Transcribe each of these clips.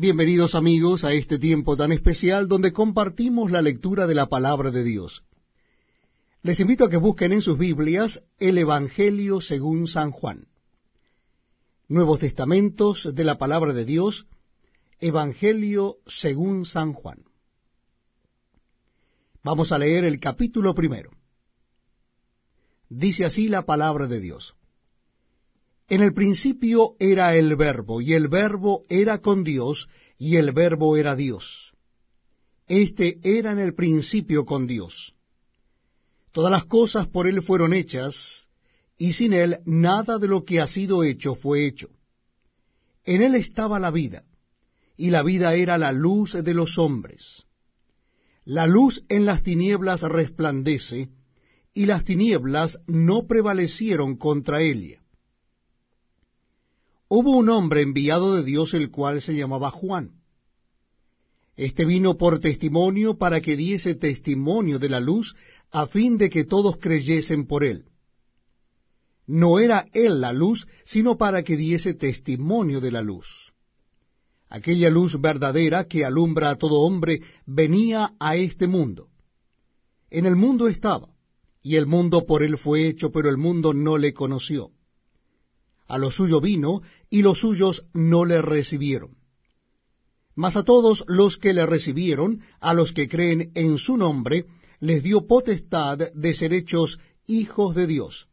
Bienvenidos amigos a este tiempo tan especial donde compartimos la lectura de la palabra de Dios. Les invito a que busquen en sus Biblias el Evangelio según San Juan. Nuevos Testamentos de la palabra de Dios, Evangelio según San Juan. Vamos a leer el capítulo primero. Dice así la palabra de Dios. En el principio era el verbo, y el verbo era con Dios, y el verbo era Dios. Este era en el principio con Dios. Todas las cosas por él fueron hechas, y sin él nada de lo que ha sido hecho fue hecho. En él estaba la vida, y la vida era la luz de los hombres. La luz en las tinieblas resplandece, y las tinieblas no prevalecieron contra ella. Hubo un hombre enviado de Dios el cual se llamaba Juan. Este vino por testimonio para que diese testimonio de la luz, a fin de que todos creyesen por él. No era él la luz, sino para que diese testimonio de la luz. Aquella luz verdadera que alumbra a todo hombre venía a este mundo. En el mundo estaba, y el mundo por él fue hecho, pero el mundo no le conoció a lo suyo vino, y los suyos no le recibieron. Mas a todos los que le recibieron, a los que creen en su nombre, les dio potestad de ser hechos hijos de Dios,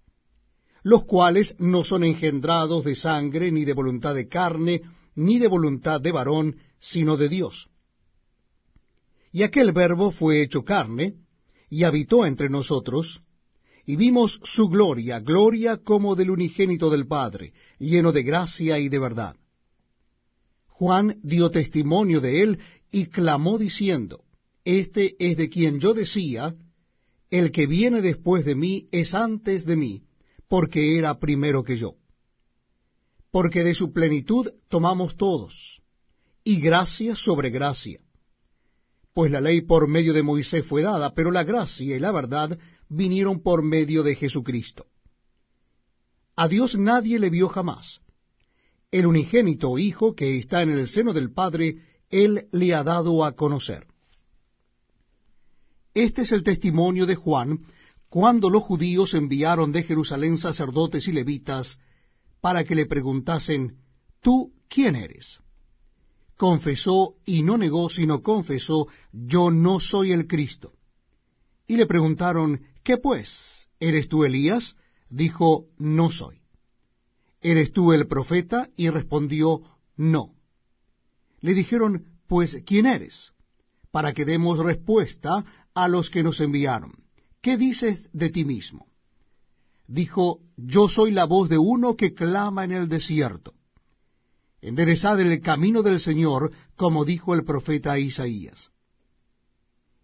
los cuales no son engendrados de sangre, ni de voluntad de carne, ni de voluntad de varón, sino de Dios. Y aquel verbo fue hecho carne, y habitó entre nosotros, y vimos su gloria, gloria como del unigénito del Padre, lleno de gracia y de verdad. Juan dio testimonio de él y clamó diciendo, Este es de quien yo decía, el que viene después de mí es antes de mí, porque era primero que yo. Porque de su plenitud tomamos todos, y gracia sobre gracia. Pues la ley por medio de Moisés fue dada, pero la gracia y la verdad vinieron por medio de Jesucristo. A Dios nadie le vio jamás. El unigénito Hijo que está en el seno del Padre, Él le ha dado a conocer. Este es el testimonio de Juan cuando los judíos enviaron de Jerusalén sacerdotes y levitas para que le preguntasen, ¿tú quién eres? Confesó y no negó, sino confesó, yo no soy el Cristo. Y le preguntaron, ¿qué pues? ¿Eres tú Elías? Dijo, no soy. ¿Eres tú el profeta? Y respondió, no. Le dijeron, pues, ¿quién eres? Para que demos respuesta a los que nos enviaron. ¿Qué dices de ti mismo? Dijo, yo soy la voz de uno que clama en el desierto. Enderezad el camino del Señor, como dijo el profeta Isaías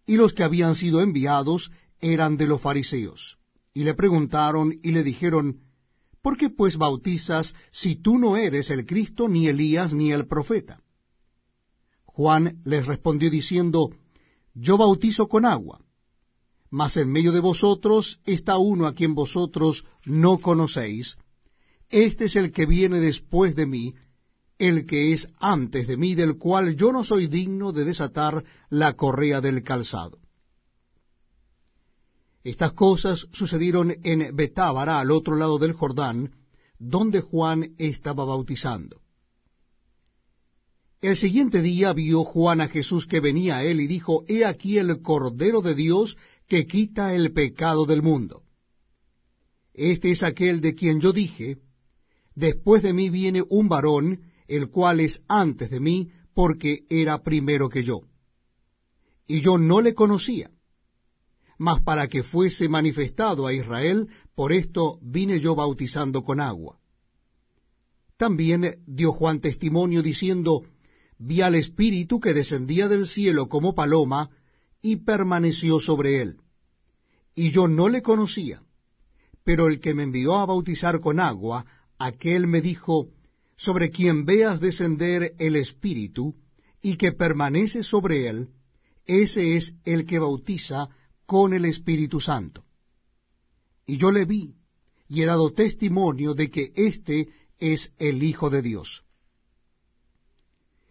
y los que habían sido enviados eran de los fariseos. Y le preguntaron y le dijeron, ¿Por qué pues bautizas si tú no eres el Cristo, ni Elías, ni el profeta? Juan les respondió diciendo, Yo bautizo con agua, mas en medio de vosotros está uno a quien vosotros no conocéis. Este es el que viene después de mí, el que es antes de mí, del cual yo no soy digno de desatar la correa del calzado. Estas cosas sucedieron en Betábara, al otro lado del Jordán, donde Juan estaba bautizando. El siguiente día vio Juan a Jesús que venía a él y dijo, He aquí el Cordero de Dios que quita el pecado del mundo. Este es aquel de quien yo dije, Después de mí viene un varón, el cual es antes de mí, porque era primero que yo. Y yo no le conocía, mas para que fuese manifestado a Israel, por esto vine yo bautizando con agua. También dio Juan testimonio diciendo, vi al Espíritu que descendía del cielo como paloma, y permaneció sobre él. Y yo no le conocía, pero el que me envió a bautizar con agua, aquel me dijo, sobre quien veas descender el Espíritu y que permanece sobre él, ese es el que bautiza con el Espíritu Santo. Y yo le vi y he dado testimonio de que éste es el Hijo de Dios.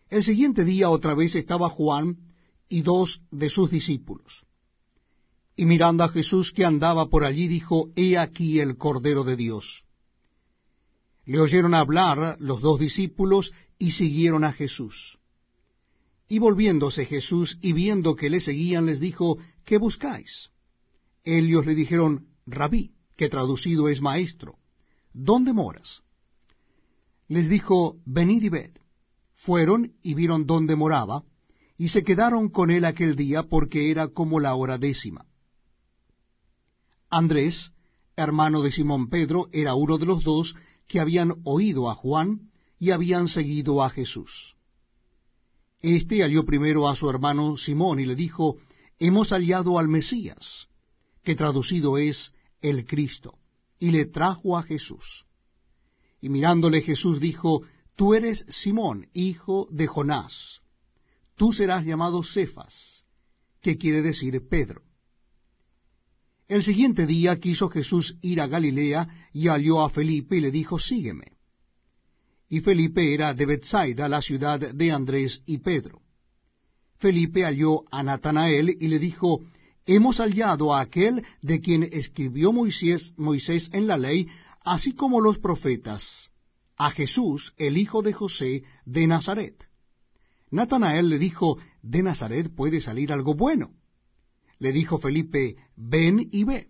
El siguiente día otra vez estaba Juan y dos de sus discípulos. Y mirando a Jesús que andaba por allí, dijo, He aquí el Cordero de Dios. Le oyeron hablar los dos discípulos y siguieron a Jesús. Y volviéndose Jesús y viendo que le seguían, les dijo, ¿qué buscáis? Ellos le dijeron, Rabí, que traducido es maestro, ¿dónde moras? Les dijo, venid y ved. Fueron y vieron dónde moraba, y se quedaron con él aquel día porque era como la hora décima. Andrés, hermano de Simón Pedro, era uno de los dos que habían oído a Juan y habían seguido a Jesús. Este halló primero a su hermano Simón y le dijo, Hemos hallado al Mesías, que traducido es el Cristo, y le trajo a Jesús. Y mirándole Jesús dijo, Tú eres Simón, hijo de Jonás, tú serás llamado Cefas, que quiere decir Pedro. El siguiente día quiso Jesús ir a Galilea y halló a Felipe y le dijo, Sígueme. Y Felipe era de Bethsaida, la ciudad de Andrés y Pedro. Felipe halló a Natanael y le dijo, hemos hallado a aquel de quien escribió Moisés, Moisés en la ley, así como los profetas, a Jesús, el hijo de José de Nazaret. Natanael le dijo, de Nazaret puede salir algo bueno. Le dijo Felipe, ven y ve.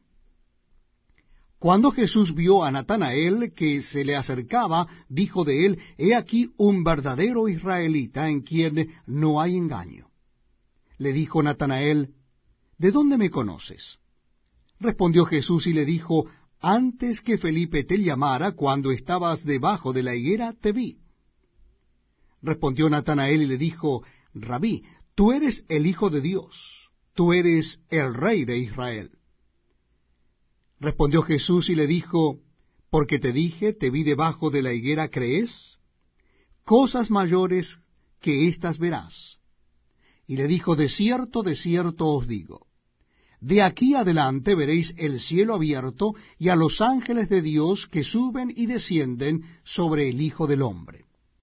Cuando Jesús vio a Natanael que se le acercaba, dijo de él, He aquí un verdadero israelita en quien no hay engaño. Le dijo Natanael, ¿De dónde me conoces? Respondió Jesús y le dijo, Antes que Felipe te llamara, cuando estabas debajo de la higuera, te vi. Respondió Natanael y le dijo, Rabí, tú eres el Hijo de Dios, tú eres el Rey de Israel. Respondió Jesús y le dijo, Porque te dije, te vi debajo de la higuera, ¿crees? Cosas mayores que éstas verás. Y le dijo, De cierto, de cierto os digo de aquí adelante veréis el cielo abierto y a los ángeles de Dios que suben y descienden sobre el Hijo del Hombre.